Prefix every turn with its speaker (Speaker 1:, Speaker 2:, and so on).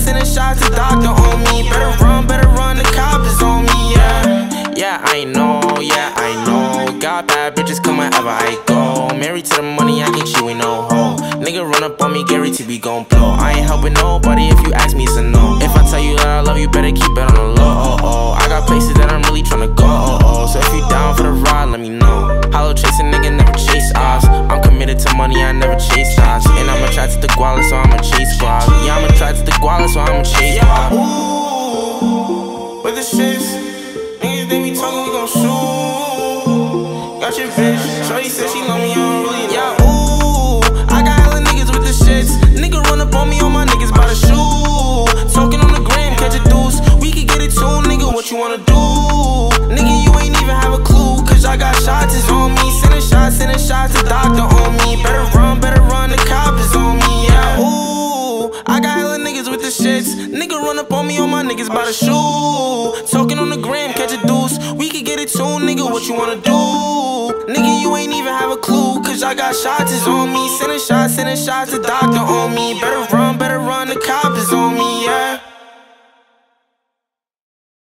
Speaker 1: sending shots, the doctor on me. Better run, better run, the cop is on me, yeah. Yeah, I know, yeah, I know. Got bad bitches come wherever I go. Married to the money, I can't cheat with no hoe. Nigga run up on me, Gary T be gon' blow. I ain't helping nobody if you ask me, it's no. If I tell you that I love you, better keep it on the low. Oh, oh. I got places that I'm really tryna go. Oh, oh. So if you down for the ride, let me know. Hollow chasing nigga never chase ops. I'm committed to money, I never chase jobs. So I'ma chase squad. Ooh, with the shits, niggas they be talking, we gon' shoot. Got your bitch, Shorty said she love me, I don't really know. Yeah, ooh, I got hella niggas with the shits. Nigga run up on me, all my niggas by the shoe. Talking on the gram, catch a deuce. We can get it too, nigga, what you wanna do? Nigga, you ain't even have a clue, cause I got shots, is on me. Sending shots, sending shots, the doctor on me. Better run, better run, the cop is on me, yeah. Ooh, I got shits. Nigga run up on me, on my niggas by the shoe. Talking on the gram, catch a deuce. We can get it too, nigga, what you wanna do? Nigga, you ain't even have a clue, cause I got shots, is on me. Sending shots, sending shots, the doctor on me. Better run, better run, the cop is on me, yeah.